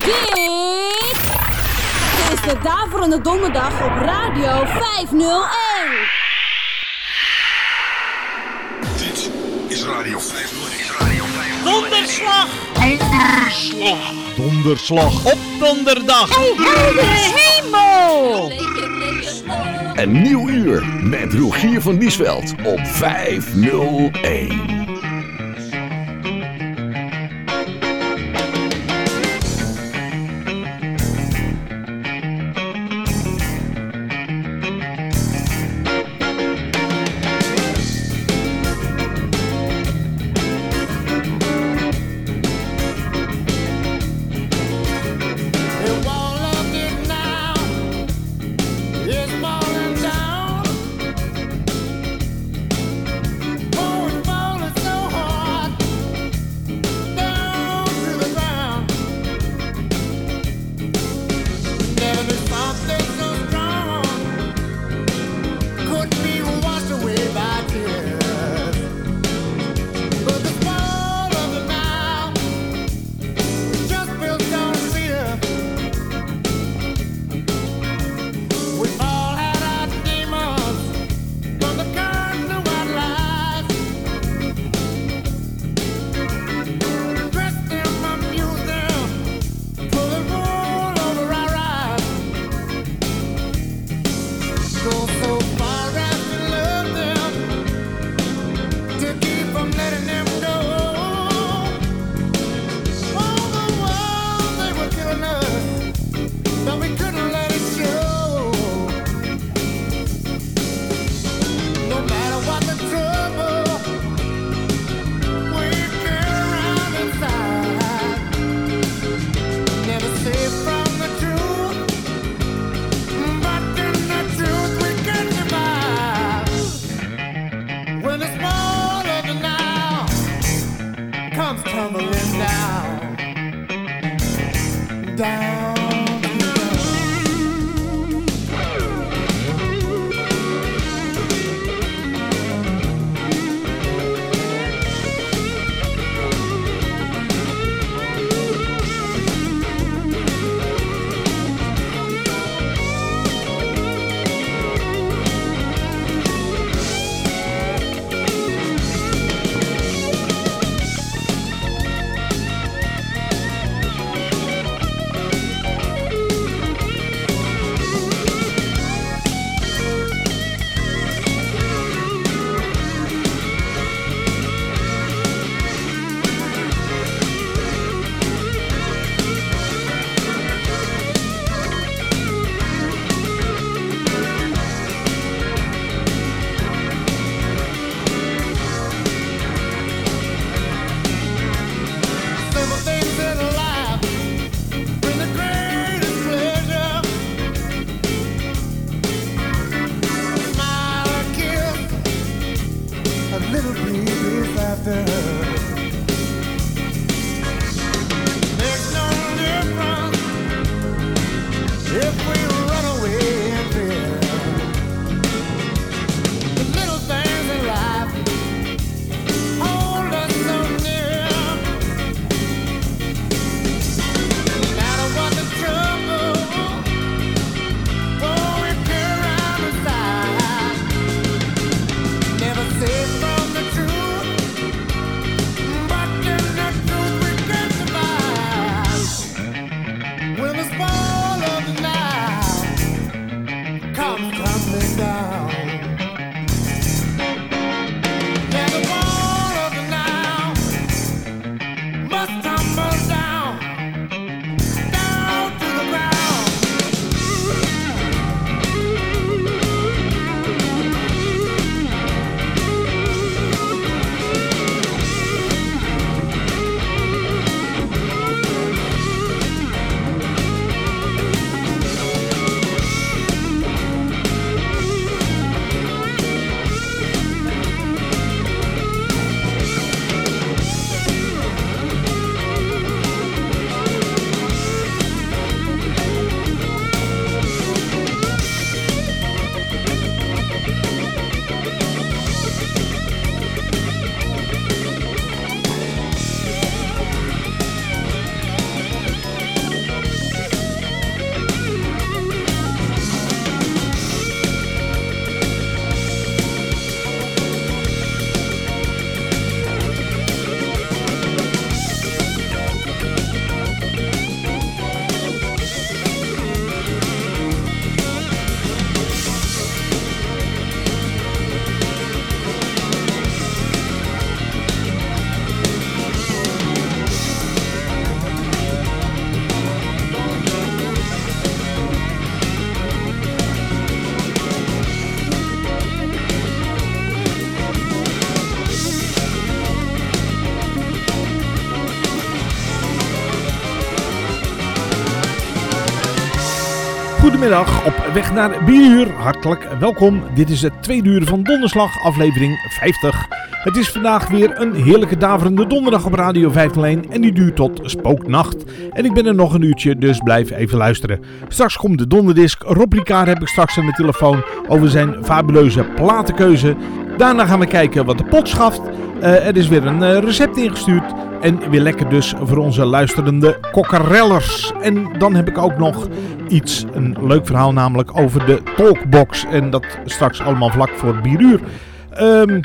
Dit is de Daverende Donderdag op Radio 501. Dit is Radio 501. Donderslag! Donderslag! Donderslag op donderdag! Hey, hemel! Een nieuw uur met Rogier van Niesveld op 501. Goedemiddag, op weg naar Bieruur. Hartelijk welkom. Dit is het tweede uur van Donderslag, aflevering 50. Het is vandaag weer een heerlijke daverende donderdag op Radio 501 en die duurt tot spooknacht. En ik ben er nog een uurtje, dus blijf even luisteren. Straks komt de donderdisc. Rob heb ik straks aan de telefoon over zijn fabuleuze platenkeuze. Daarna gaan we kijken wat de pot schaft. Uh, er is weer een uh, recept ingestuurd. En weer lekker dus voor onze luisterende kokkerellers. En dan heb ik ook nog iets, een leuk verhaal namelijk over de talkbox. En dat straks allemaal vlak voor bieruur. Um,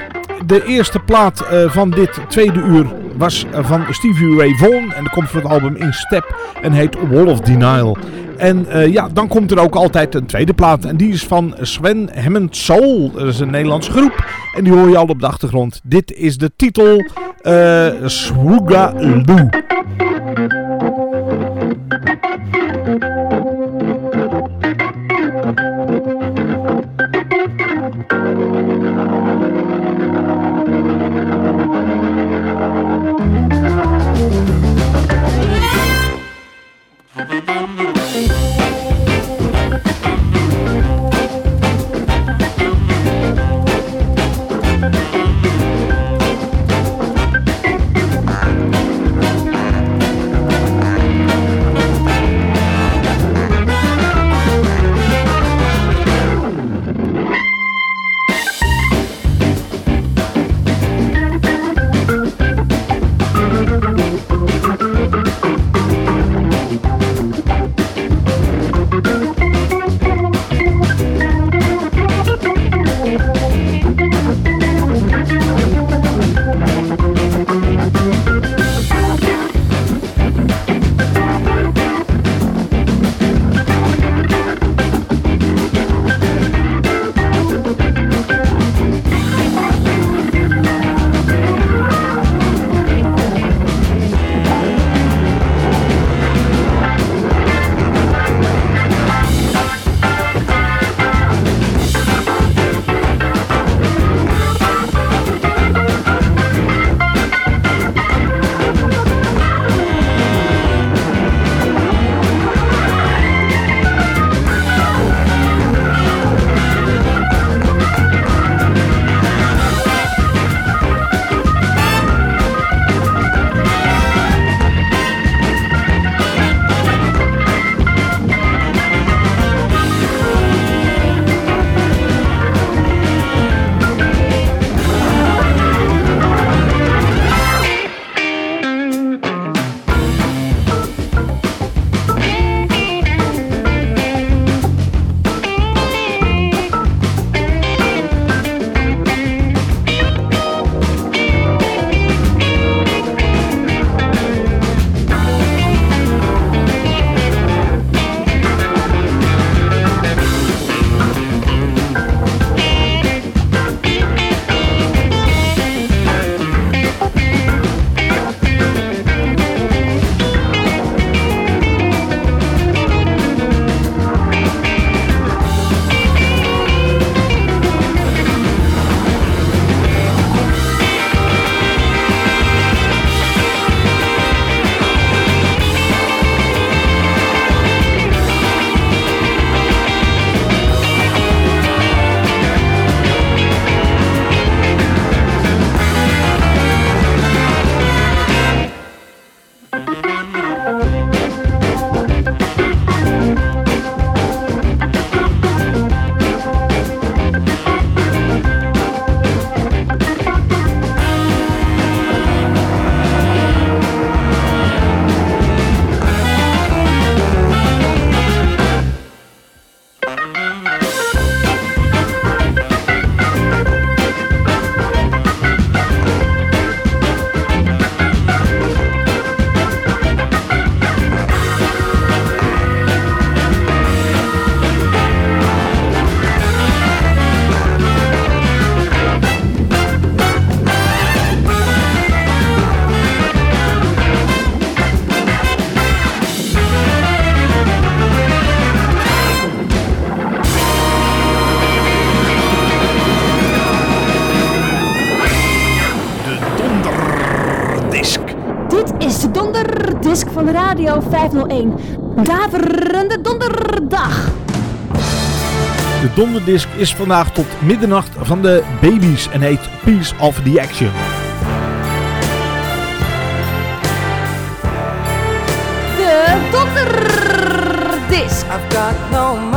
de eerste plaat uh, van dit tweede uur was van Stevie Ray Vaughan. En dat komt van het album In Step en heet Wall of Denial. En uh, ja, dan komt er ook altijd een tweede plaat. En die is van Sven Hammond Soul. Dat is een Nederlandse groep. En die hoor je al op de achtergrond. Dit is de titel uh, Radio 501. Daverende donderdag. De donderdisc is vandaag tot middernacht van de baby's en heet Peace of the Action. De donderdisc. I've got no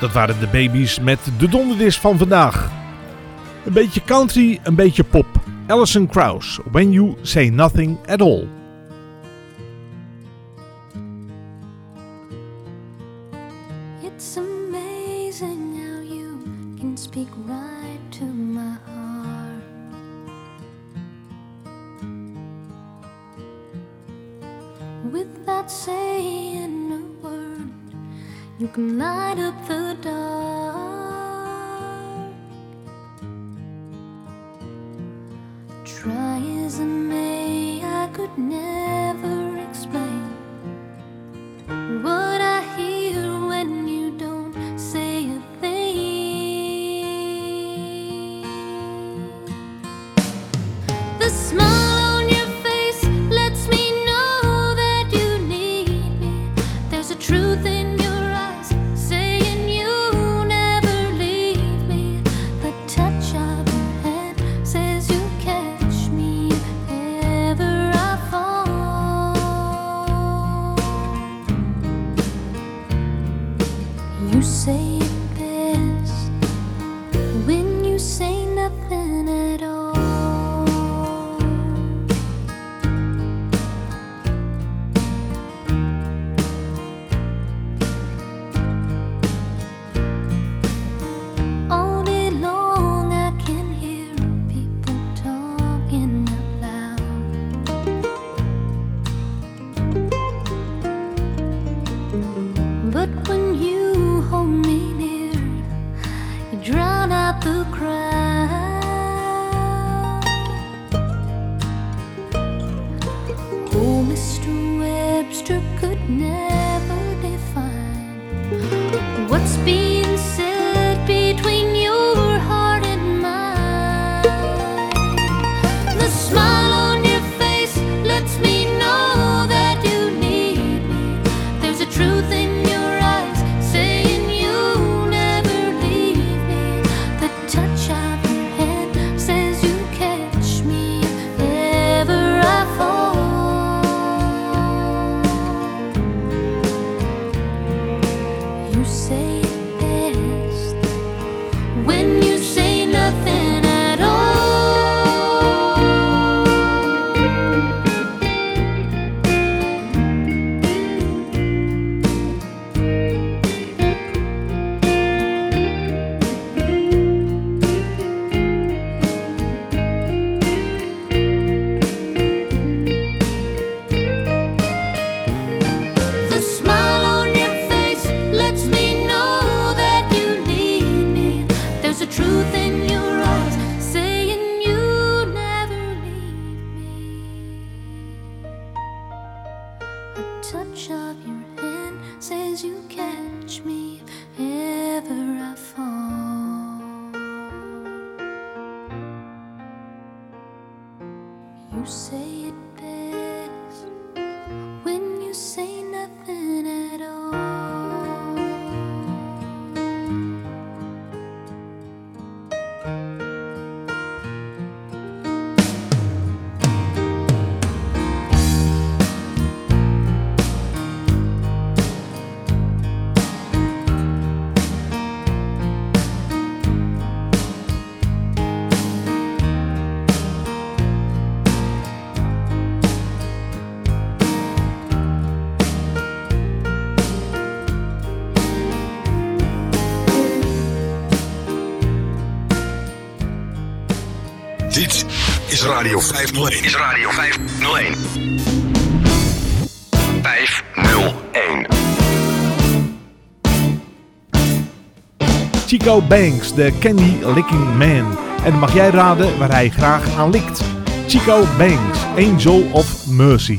Dat waren de baby's met de donderdis van vandaag. Een beetje country, een beetje pop. Alison Krause, When You Say Nothing At All. Radio 501. Is Radio 501. 501. Chico Banks, de Candy Licking Man. En mag jij raden waar hij graag aan likt? Chico Banks, Angel of Mercy.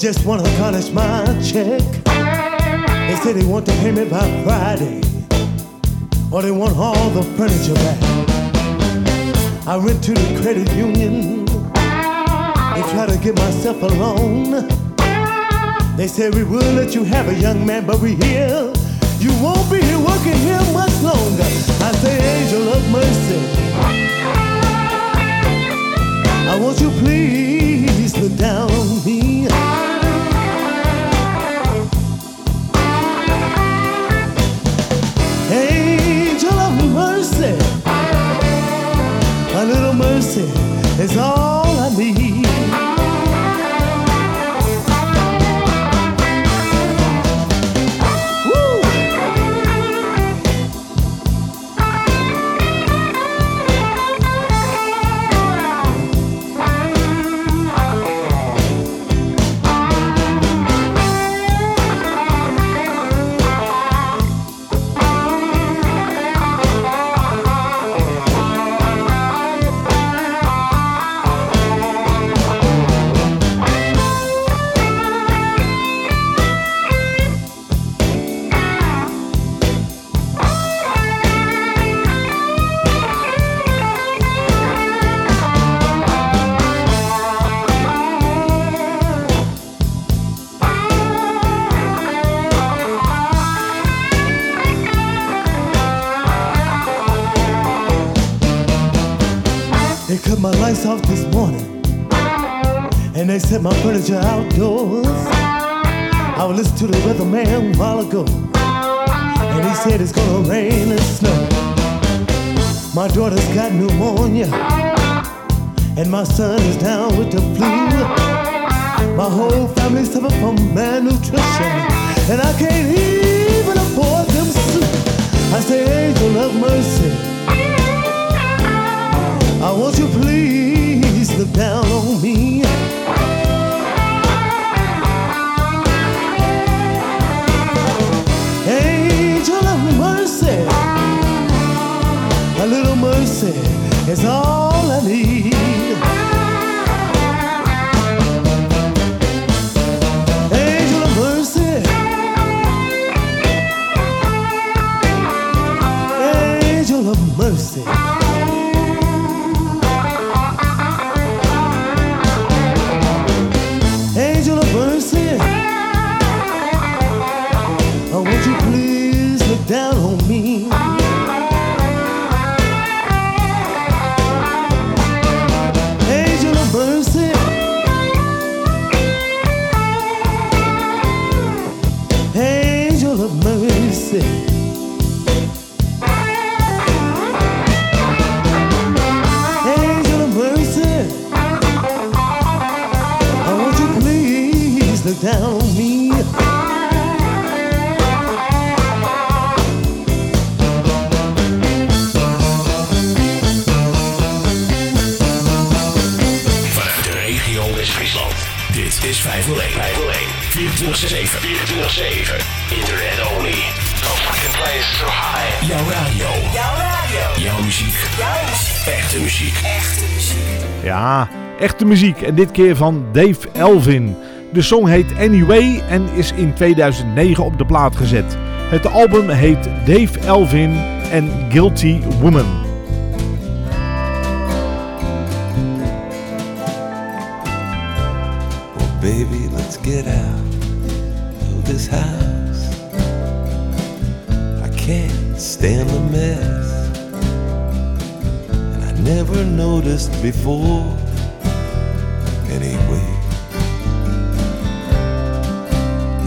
just wanna garnish my check. They said they want to pay me by Friday, or they want all the furniture back. I went to the credit union and tried to get myself a loan. They said we will let you have a young man, but we here. You won't be working here much longer. I say, angel of mercy. I want you please look down on me. Mercy is all I need. Cut my lights off this morning and they set my furniture outdoors. I was listening to the weatherman a while ago and he said it's gonna rain and snow. My daughter's got pneumonia and my son is down with the flu. My whole family's suffering from malnutrition and I can't even afford them soup. I say, angel of mercy. I want you please look down on me. Angel of mercy, a little mercy is all I need. Dit is 501. 501. 24-7. 24-7. Internet only. No fucking place so high. Jouw radio. Jouw radio. Jouw muziek. Jouw muziek. Echte muziek. Echte muziek. Ja, echte muziek en dit keer van Dave Elvin. De song heet Anyway en is in 2009 op de plaat gezet. Het album heet Dave Elvin en Guilty Woman. Baby, let's get out of this house. I can't stand the mess. And I never noticed before. Anyway,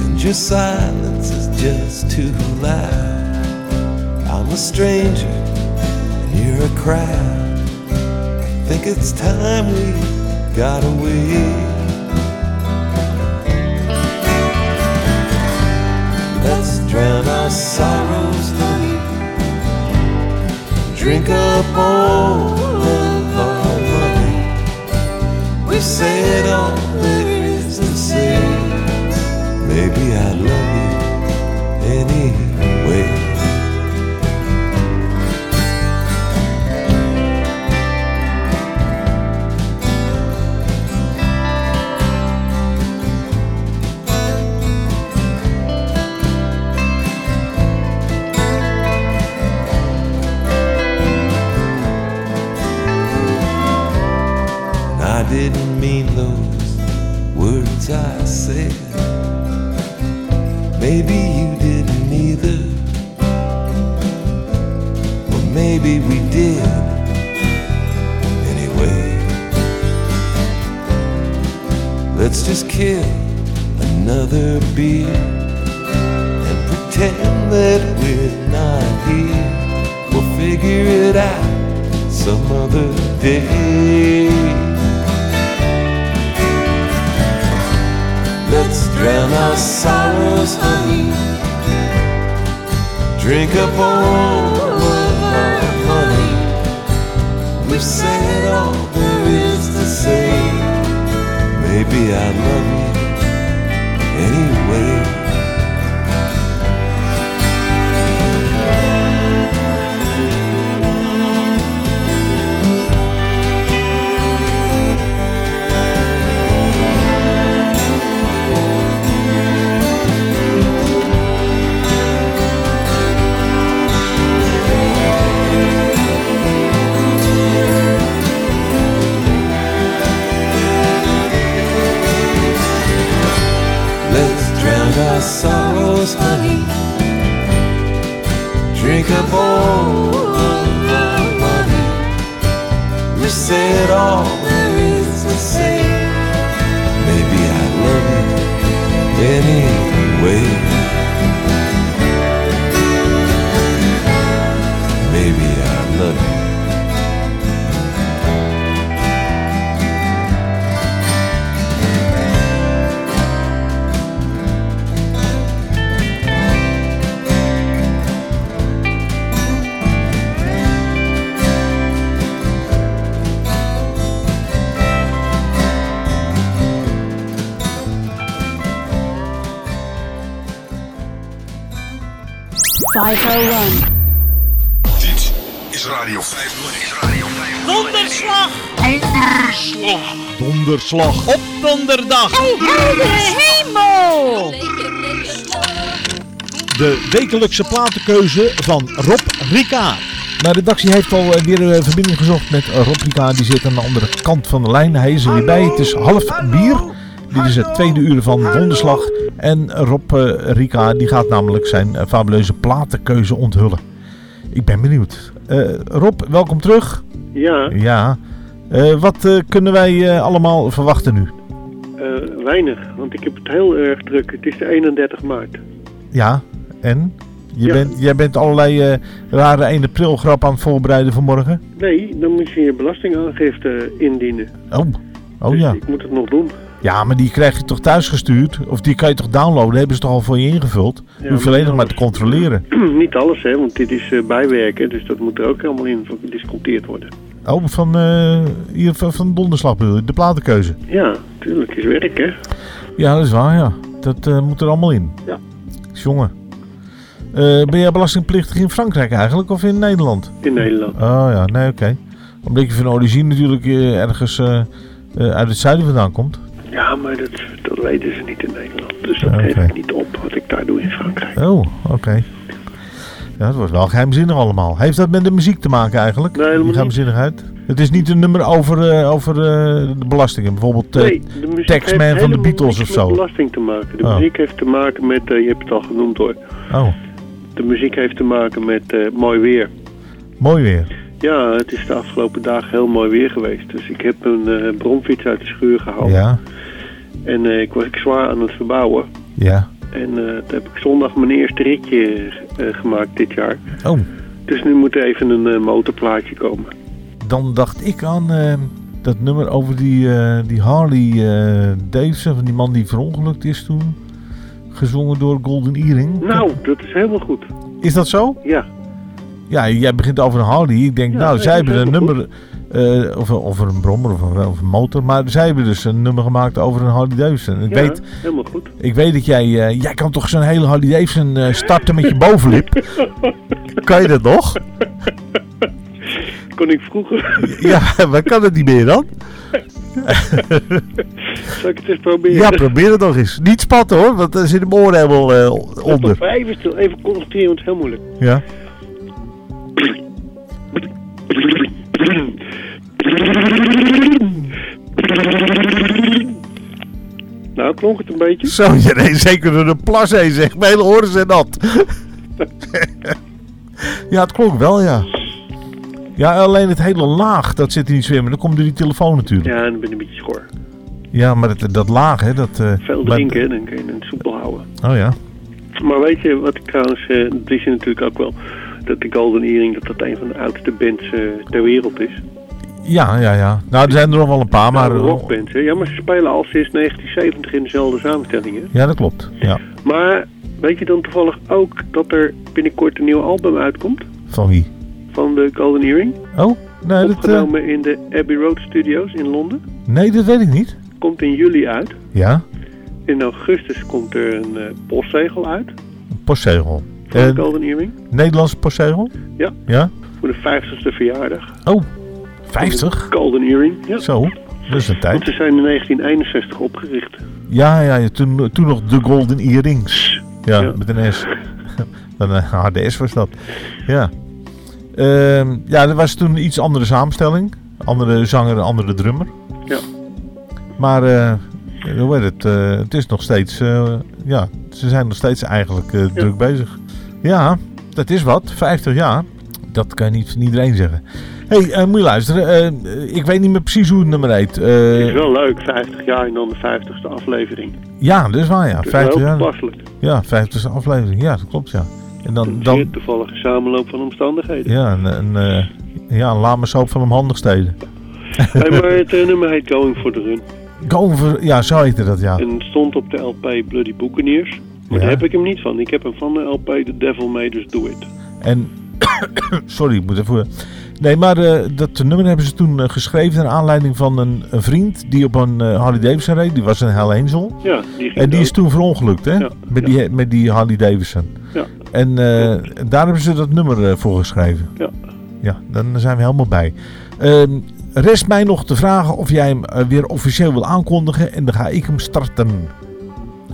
and your silence is just too loud. I'm a stranger, and you're a crowd. I Think it's time we got away. Drown our sorrows, honey. Drink up all of our money. We've said all there is to say. Maybe I love maybe we did. Anyway, let's just kill another beer and pretend that we're not here. We'll figure it out some other day. Let's drown our sorrows, honey. Drink up all. We've said all there is to say. Maybe I love you anyway. Sorrows, honey. Drink up all of our money. We said all there is to say. Maybe I love you anyway. 501. Dit is Radio 501. Donderslag! Donderslag! Donderslag op donderdag! Hey, hemel! De wekelijkse platenkeuze van Rob Rika. De redactie heeft al eh, weer een verbinding gezocht met eh, Rob Rika. Die zit aan de andere kant van de lijn. Hij is er weer bij. Het is half bier. Dit is het tweede uur van Donderslag. En Rob eh, Rika die gaat namelijk zijn eh, fabuleuze platenkeuze onthullen. Ik ben benieuwd. Eh, Rob, welkom terug. Ja, Ja. Wat kunnen wij allemaal verwachten nu? weinig, want ik heb het heel erg druk. Het is de 31 maart. Ja, en? Je Ja. bent, jij bent allerlei rare 1 april grap aan het voorbereiden voor morgen? Nee, dan moet je je belastingaangifte indienen. Oh, oh Dus ja. Ik moet het nog doen. Ja, maar die krijg je toch thuis gestuurd? Of die kan je toch downloaden? Hebben ze toch al voor je ingevuld? Ja, Hoef je alleen nog maar te controleren. Niet alles, hè, want dit is eh, bijwerken, dus dat moet er ook allemaal in gedisconteerd worden. Oh, van, eh, hier, van, van donderslag bedoel je? De platenkeuze. Ja, tuurlijk, is werk, hè. Ja, dat is waar, ja. Dat eh, moet er allemaal in. Ja. Jongen. Ben jij belastingplichtig in Frankrijk eigenlijk of in Nederland? In Nederland. Oh ja, nee, oké. Omdat je van origine natuurlijk ergens uit het zuiden vandaan komt. Ja, maar dat, dat weten ze niet in Nederland. Dus dat Ja, geef ik niet op wat ik daar doe in Frankrijk. Oh, oké. Ja, het wordt wel geheimzinnig allemaal. Heeft dat met de muziek te maken eigenlijk? Nee, helemaal geheimzinnigheid? Het is niet een nummer over, eh, over eh, de belastingen. Bijvoorbeeld eh, Nee, de Taxman van de Beatles of met zo. belasting te maken. De Oh. muziek heeft te maken met, je hebt het al genoemd hoor. Oh, De muziek heeft te maken met mooi weer. mooi weer. Ja, het is de afgelopen dagen heel mooi weer geweest. Dus ik heb een eh bromfiets uit de schuur gehaald. Ja, En eh, ik was ik zwaar aan het verbouwen. ja. En eh, toen heb ik zondag mijn eerste ritje gemaakt dit jaar. Oh, Dus nu moet er even een motorplaatje komen. dan dacht ik aan dat nummer over die, die Harley Davidson, van die man die verongelukt is toen. Gezongen door Golden Earring. Nou, dat is helemaal goed. Is dat zo? Ja, Ja, jij begint over een Harley. Ik denk, Ja, nou, nee, zij hebben een nummer, eh, of, of een brommer of een, of een motor, maar zij hebben dus een nummer gemaakt over een Harley Davidson. Ik, ja weet, helemaal goed. ik weet dat jij, eh, jij kan toch zo'n hele Harley Davidson eh, starten met je bovenlip? kan je dat nog? Kon ik vroeger. Ja, maar kan het niet meer dan? Zal ik het eens proberen? Ja, probeer het nog eens. Niet spatten hoor, want er zit hem oor helemaal onder. vijf is stil. Even concentreren, want het is heel moeilijk. Ja. Nou, klonk het een beetje? Zo, zeker door de plas heen zeg. Mijn hele oren zijn nat. ja, het klonk wel, ja. Ja, alleen het hele laag, dat zit er niet zwemmen. Dan komt door die telefoon natuurlijk. Ja, dan ben ik een beetje schor. Ja, maar dat, dat laag, hè, dat... eh, Veel maar- drinken, dan kun je het soepel houden. Oh ja. Maar weet je wat ik trouwens, eh, dat je natuurlijk ook wel. Dat de Golden Earring dat dat een van de oudste bands eh, ter wereld is. Ja, ja, ja. Nou, er zijn er nog wel een paar, maar... Nou, rockbands, hè? Ja, maar ze spelen al sinds 1970 in dezelfde samenstelling, hè? Ja, dat klopt. Ja. Maar weet je dan toevallig ook dat er binnenkort een nieuw album uitkomt? Van wie? Van de Golden Earring? Oh, nee, dat, eh, Opgenomen in de Abbey Road Studios in Londen. nee, dat weet ik niet. Komt in juli uit. Ja, In augustus komt er een eh, postzegel uit. postzegel. Van Eh, de Golden Earring. Nederlandse postzegel? Ja. Ja? Voor de 50ste verjaardag. Oh, 50? Golden Earring. Ja. Zo, dat is een Want tijd. ze zijn in 1961 opgericht. Ja, ja, toen, toen nog de Golden Earrings. Ja, Ja. met een S. Een eh, harde S was dat. Ja. Ehm, ja, er was toen een iets andere samenstelling. Andere zanger, andere drummer. Ja. Maar, eh hoe heet het? het is nog steeds, ja, ze zijn nog steeds eigenlijk druk bezig. Ja, dat is wat. 50 jaar. Dat kan je niet van iedereen zeggen. Hé, hey, eh, moet je luisteren. eh, ik weet niet meer precies hoe het nummer heet. Eh, Het is wel leuk, 50 jaar en dan de 50ste aflevering. ja, dat is waar, ja. Dat is 50 wel jaar. toepasselijk. Ja, 50 aflevering. Ja, dat klopt, ja. En dan, Een dan toevallige samenloop van omstandigheden. ja, een, een, ja, een lamensoop van omhandigsteden. Hey, maar het nummer heet Going for the Run. Go for, ja, zo heette dat, ja. En het stond op de LP Bloody Buccaneers. Maar Ja. daar heb ik hem niet van. Ik heb hem van de LP The Devil Made Us Do It. En, sorry, ik moet even... Nee, maar eh, dat nummer hebben ze toen eh, geschreven naar aanleiding van een, een vriend die op een eh, Harley Davidson reed. Die was een Hell Angel. Ja, die En die is toen verongelukt, hè? Ja, Met, die, met die Harley Davidson. Ja. En daar hebben ze dat nummer voor geschreven. Ja. Ja, dan zijn we helemaal bij. Ehm, rest mij nog te vragen of jij hem weer officieel wil aankondigen. En dan ga ik hem starten.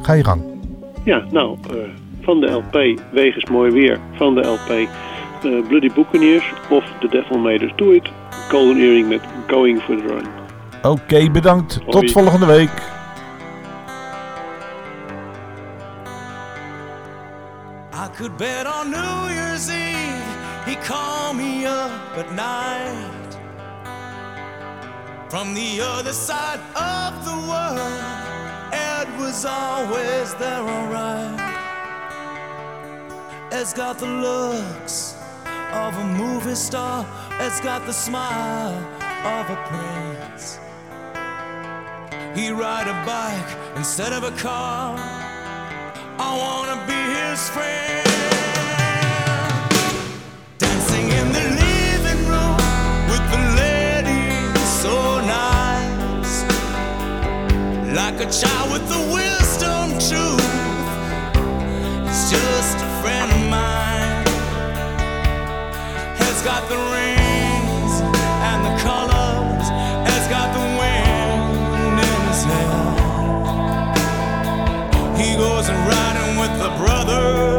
Ga je gang. Ja, nou, eh, van de LP Wegens Mooi Weer. Van de LP eh, Bloody Buccaneers of The Devil Made Us Do It. Golden Earring met Going for the Run. Oké, bedankt. Hoi. Tot volgende week. I could bet on New Year's Eve he called me up at night from the other side of the world. Was always there, alright. Ed's got the looks of a movie star. Ed's got the smile of a prince. He ride a bike instead of a car. I wanna be his friend. Dancing in the Like a child with the wisdom truth. He's just a friend of mine. Has got the rings and the colors. Has got the wind in his hair. He goes and riding with the brothers.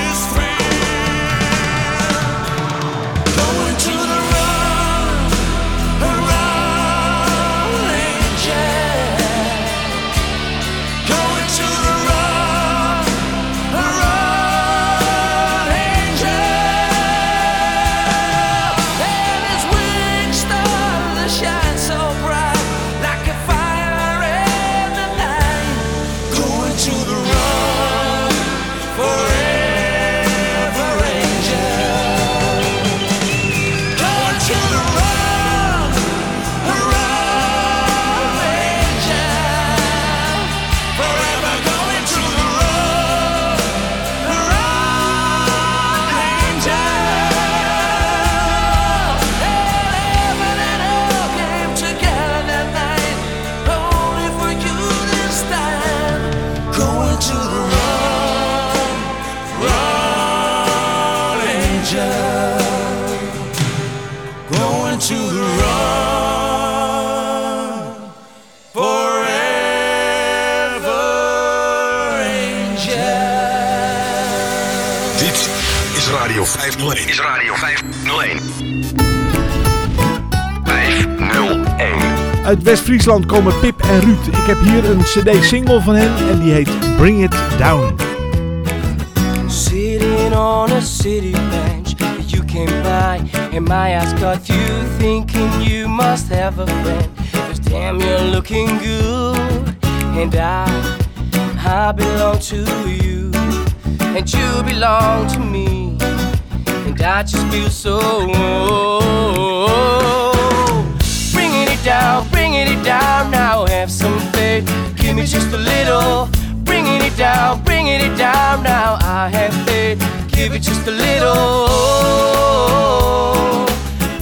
501. Is Radio 501. 501. Uit West-Friesland komen Pip en Ruud. Ik heb hier een cd-single van hen en die heet Bring It Down. Sitting on a city bench, you came by, and my eyes got you thinking you must have a friend. Cause damn, you're looking good, and I, I belong to you, and you belong to me, and I just feel so. Bringing it down, bringing it down now, have some faith, give me just a little. Bringing it down, bringing it down now. I have faith, give it just a little.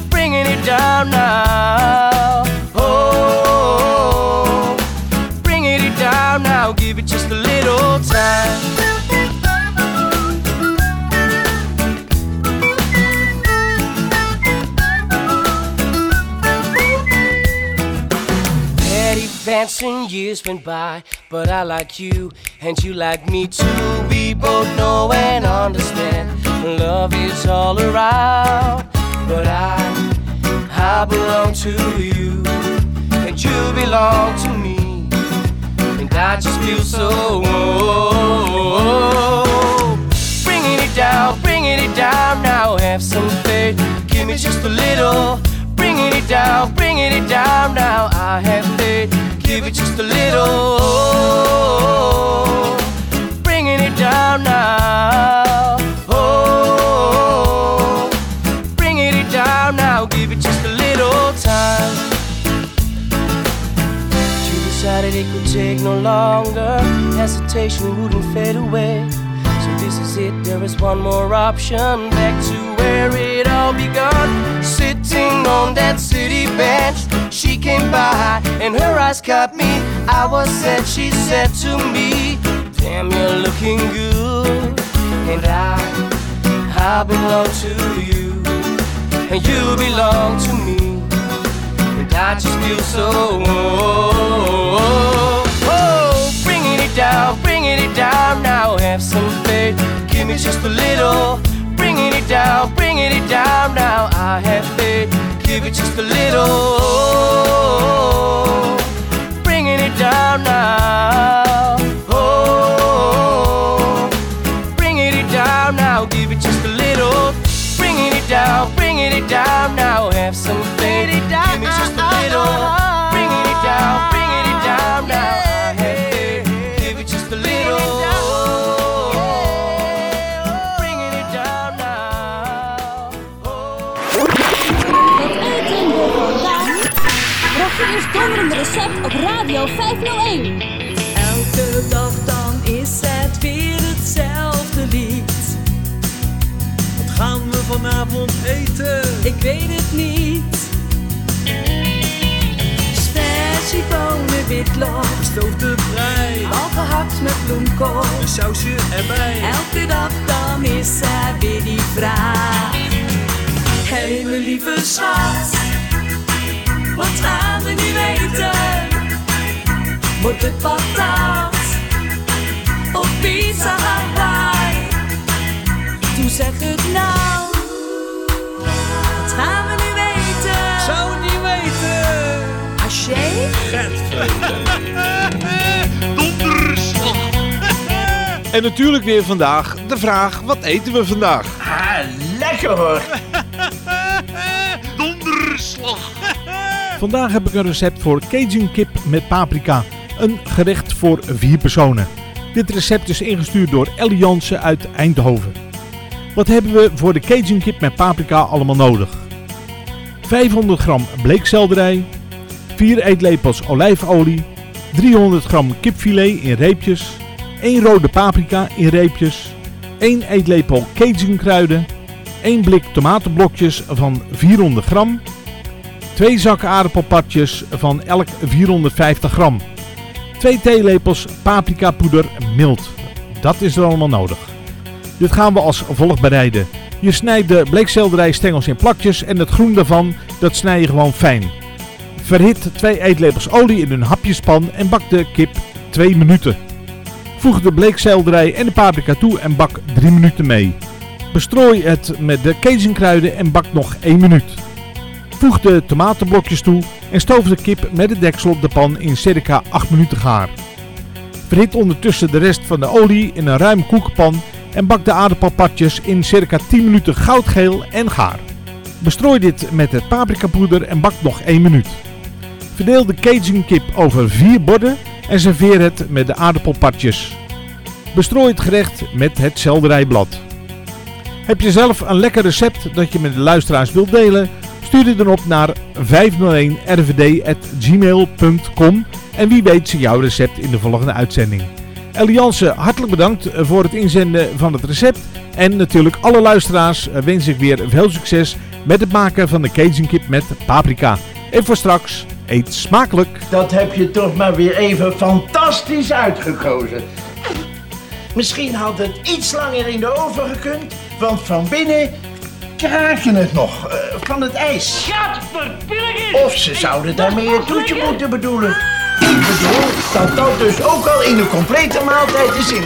Bringing it down now. Oh, bringing it down now. Give it just a little time. And years went by, but I like you and you like me too. We both know and understand love is all around, but I, I belong to you and you belong to me, and I just feel so. Bringing it down, bringing it down now. Have some faith, give me just a little. Bringing it down, bringing it down now. I have faith, give it just a little. Bringing it down now. Oh, bringing it down now. Give it just a little time. You decided it could take no longer. Hesitation wouldn't fade away. So this is it. There is one more option. Back to where it all begun. Sitting on that city bench. Came by and her eyes caught me. I was said, she said to me, Damn, you're looking good. And I, I belong to you. And you belong to me. And I just feel so. oh Oh, bringing it down, bringing it down now. Have some faith, give me just a little. Bringing it down, bringing it down now. I have faith, give it just a little. Bringing it down now. Oh, bringing it down now. Give it just a little. Bringing it down, bringing it down now. Have some faith, give me just a little. Rogier donderende recept op Radio 501. Elke dag dan is het weer hetzelfde lied. Wat gaan we vanavond eten? Ik weet het niet. Spersiebonen, witlof, Gestoofde prei, al gehakt met bloemkool. een sausje erbij. Elke dag dan is er weer die vraag. Hé mijn lieve schat, wat gaan we nu eten? Wordt het patat of pizza Hawaii? Toen zeg het nou, wat gaan we nu eten? Zou het niet weten. Haché? Donderslag. En natuurlijk weer vandaag de vraag, wat eten we vandaag? Ah, lekker hoor. Vandaag heb ik een recept voor Cajun kip met paprika. Een gerecht voor vier personen. Dit recept is ingestuurd door Ellie uit Eindhoven. Wat hebben we voor de Cajun kip met paprika allemaal nodig? 500 gram bleekselderij, 4 eetlepels olijfolie, 300 gram kipfilet in reepjes, 1 rode paprika in reepjes, 1 eetlepel Cajun kruiden, 1 blik tomatenblokjes van 400 gram, 2 zakken aardappelpartjes van elk 450 gram, 2 theelepels paprikapoeder mild. Dat is er allemaal nodig. Dit gaan we als volgt bereiden. Je snijdt de bleekselderijstengels in plakjes en het groen daarvan, dat snij je gewoon fijn. Verhit 2 eetlepels olie in een hapjespan en bak de kip 2 minuten. Voeg de bleekselderij en de paprika toe en bak 3 minuten mee. Bestrooi het met de cajun en bak nog 1 minuut. Voeg de tomatenblokjes toe en stoof de kip met het deksel op de pan in circa 8 minuten gaar. Verhit ondertussen de rest van de olie in een ruim koekenpan en bak de aardappelpatjes in circa 10 minuten goudgeel en gaar. Bestrooi dit met het paprikapoeder en bak nog 1 minuut. Verdeel de cajun kip over 4 borden en serveer het met de aardappelpatjes. Bestrooi het gerecht met het selderijblad. Heb je zelf een lekker recept dat je met de luisteraars wilt delen? Stuur het dan op naar 501rvd.gmail.com en wie weet ze jouw recept in de volgende uitzending. Ellie Jansen, hartelijk bedankt voor het inzenden van het recept. En natuurlijk alle luisteraars wens ik weer veel succes met het maken van de Cajun kip met paprika. En voor straks, eet smakelijk! Dat heb je toch maar weer even fantastisch uitgekozen. Misschien had het iets langer in de oven gekund, want van binnen kraken het nog eh, van het ijs. Of ze zouden daarmee een toetje moeten bedoelen. Ik bedoel dat dat dus ook al in een complete maaltijd is in.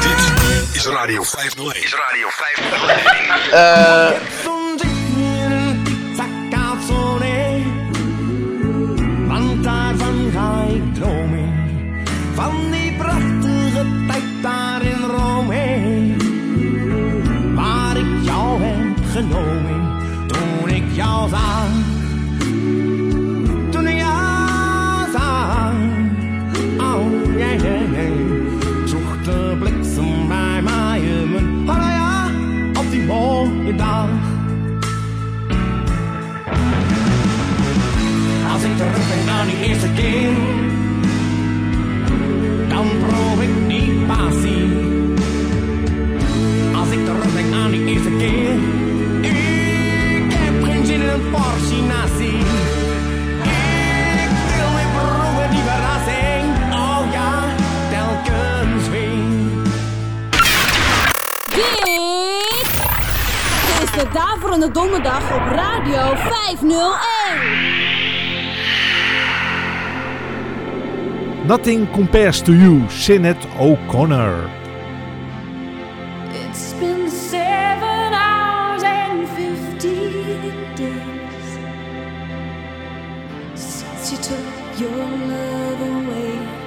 Dit is Radio 501. Is Radio 501. Eh... die eerste keer, dan proef ik die passie. Als ik terugdenk aan die eerste keer, ik heb geen zin in een portie. Ik wil weer proeven die verrassing, oh ja, telkens weer. Dit is de Daverende Donderdag op Radio 501. Nothing compares to you, Sinead O'Connor. It's been seven hours and fifty days since you took your love away.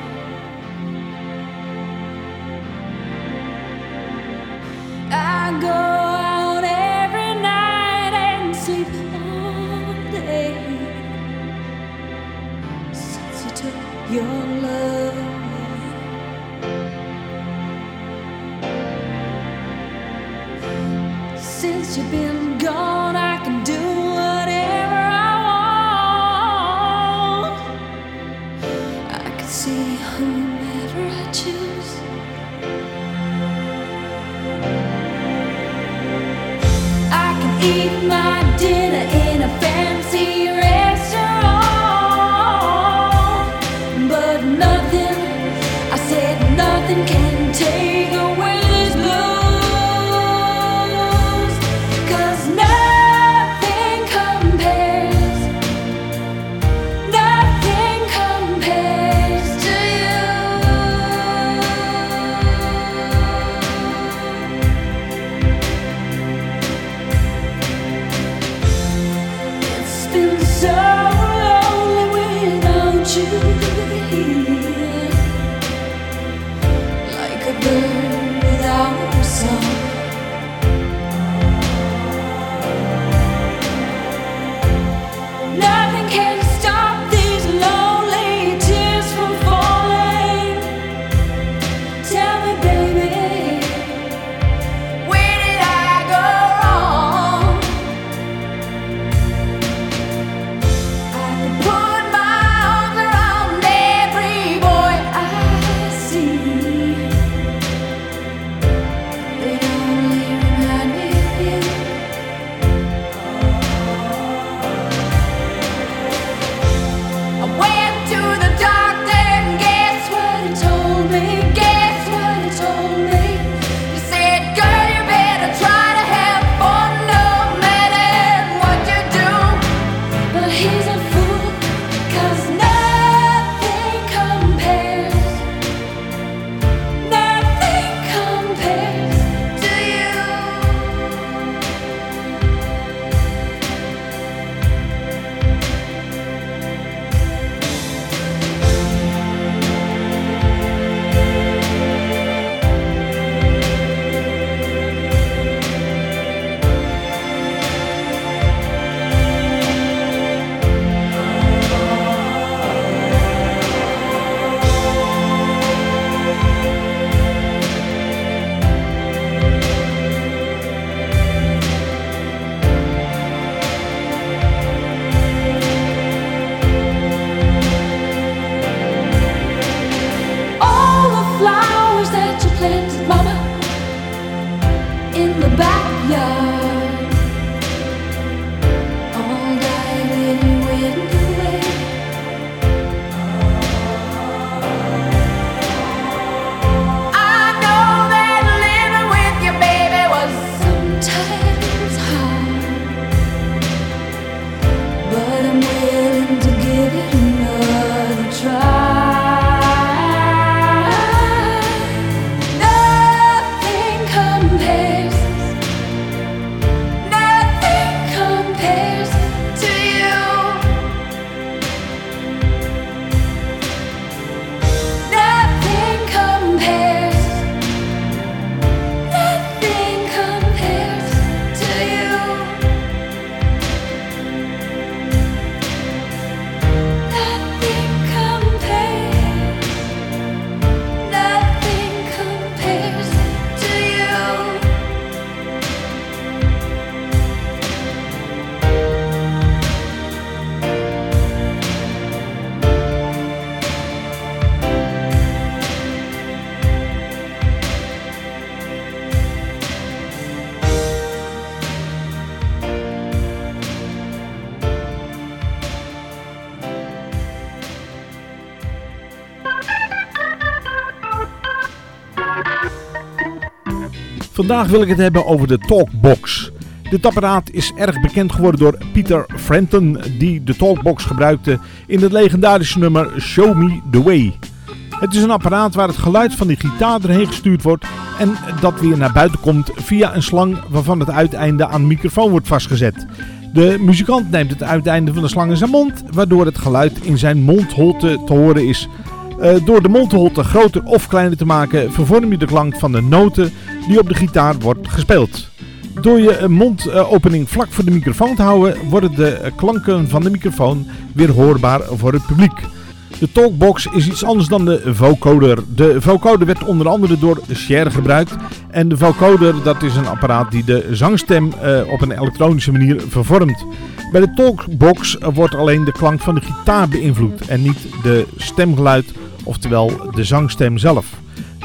Vandaag wil ik het hebben over de Talkbox. Dit apparaat is erg bekend geworden door Peter Frampton, die de Talkbox gebruikte in het legendarische nummer Show Me The Way. Het is een apparaat waar het geluid van de gitaar erheen gestuurd wordt en dat weer naar buiten komt via een slang waarvan het uiteinde aan de microfoon wordt vastgezet. De muzikant neemt het uiteinde van de slang in zijn mond, waardoor het geluid in zijn mondholte te horen is. Uh, door de mondholte groter of kleiner te maken vervorm je de klank van de noten die op de gitaar wordt gespeeld. Door je mondopening vlak voor de microfoon te houden worden de klanken van de microfoon weer hoorbaar voor het publiek. De Talkbox is iets anders dan de vocoder. De vocoder werd onder andere door Cher gebruikt. En de vocoder dat is een apparaat die de zangstem uh, op een elektronische manier vervormt. Bij de Talkbox wordt alleen de klank van de gitaar beïnvloed en niet de stemgeluid, oftewel de zangstem zelf.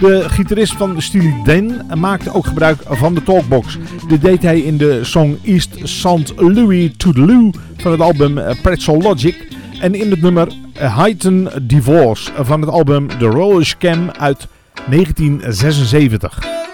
De gitarist van Steely Dan maakte ook gebruik van de Talkbox. Dit deed hij in de song East St. Louis to the Lou van het album Pretzel Logic. En in het nummer Heighten Divorce van het album The Roller Scam uit 1976.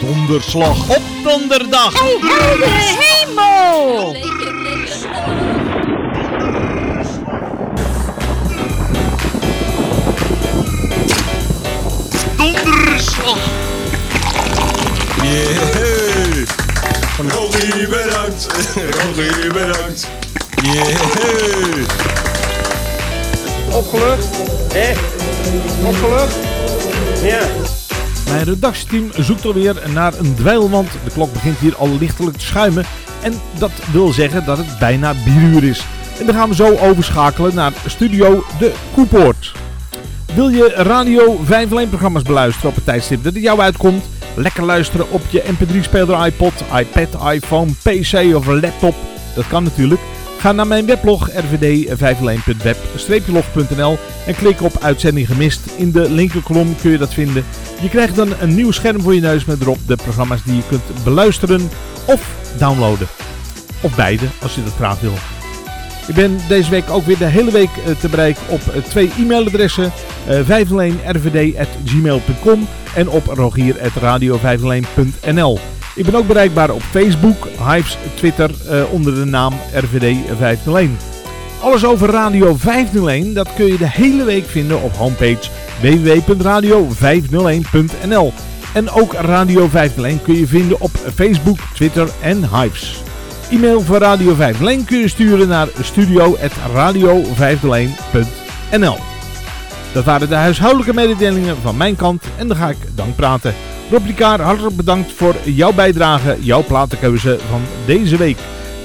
Donderslag op donderdag. Hey, heldere hemel! Donderslag. Yeah. Rogier bedankt. Rogier bedankt. Yeah. Opgelucht? Hé? Opgelucht? Ja. Mijn redactieteam zoekt alweer naar een dweilwand. De klok begint hier al lichtelijk te schuimen. En dat wil zeggen dat het bijna bieruur is. En dan gaan we zo overschakelen naar Studio De Koepoort. Wil je Radio 501 programma's beluisteren op het tijdstip dat het jou uitkomt? Lekker luisteren op je mp3-speler, iPod, iPad, iPhone, PC of laptop. Dat kan natuurlijk. Ga naar mijn weblog rvd501.web-log.nl en klik op uitzending gemist. In de linkerkolom kun je dat vinden. Je krijgt dan een nieuw scherm voor je neus met erop de programma's die je kunt beluisteren of downloaden. Of beide, als je dat graag wil. Ik ben deze week ook weer de hele week eh, te bereiken op eh, twee e-mailadressen. Uh, 501rvd.gmail.com en op rogier.radio501.nl Ik ben ook bereikbaar op Facebook, Hives, Twitter eh, onder de naam RVD 501. Alles over Radio 501 dat kun je de hele week vinden op homepage www.radio501.nl En ook Radio 501 kun je vinden op Facebook, Twitter en Hives. E-mail voor Radio 501 kun je sturen naar studio.radio501.nl Dat waren de huishoudelijke mededelingen van mijn kant en dan ga ik dan praten. Rob hartelijk bedankt voor jouw bijdrage, jouw platenkeuze van deze week.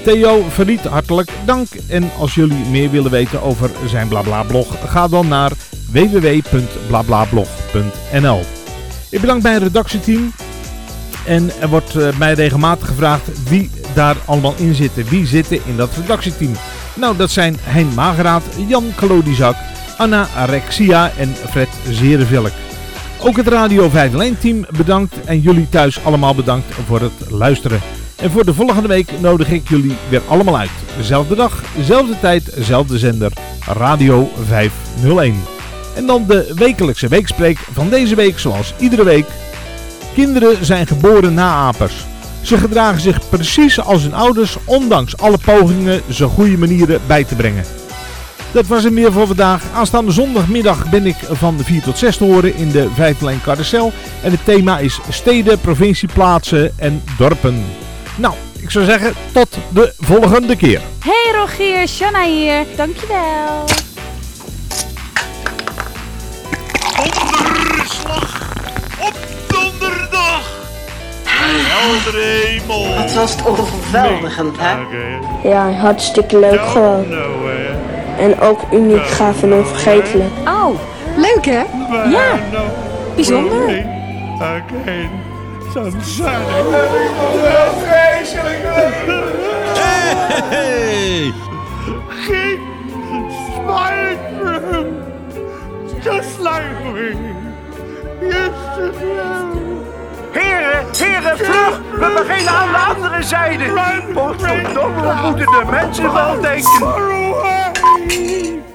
Theo Verriet, hartelijk dank. En als jullie meer willen weten over zijn BlaBla-blog, ga dan naar www.blablablog.nl Ik bedank mijn redactieteam. En er wordt uh, mij regelmatig gevraagd wie daar allemaal in zitten. Wie zitten in dat redactieteam? Nou, dat zijn Hein Mageraad, Jan Kalodizak, Anna Rexia en Fred Zerevelk. Ook het Radio 501 team bedankt en jullie thuis allemaal bedankt voor het luisteren. En voor de volgende week nodig ik jullie weer allemaal uit. Dezelfde dag, dezelfde tijd, dezelfde zender, Radio 501. En dan de wekelijkse weekspreek van deze week zoals iedere week. Kinderen zijn geboren naapers. Ze gedragen zich precies als hun ouders, ondanks alle pogingen ze goede manieren bij te brengen. Dat was het meer voor vandaag. Aanstaande zondagmiddag ben ik van 4 tot 6 te horen in de Vijflijn Carousel. En het thema is steden, provincie, plaatsen en dorpen. Nou, ik zou zeggen tot de volgende keer. Hey Rogier, Shanna hier. Dankjewel. Donderslag op donderdag. Heldere hemel. Wat was het overweldigend, hè? Ja, hartstikke leuk gewoon. En ook uniek, gaaf en onvergetelijk. Oh, leuk hè? Ja, bijzonder. Again, sunny. Hey! Keep smiling for him, just like we used to do. Heren, heren, vlug! We beginnen aan de andere zijde. Potverdomme, we moeten de mensen wel denken. me.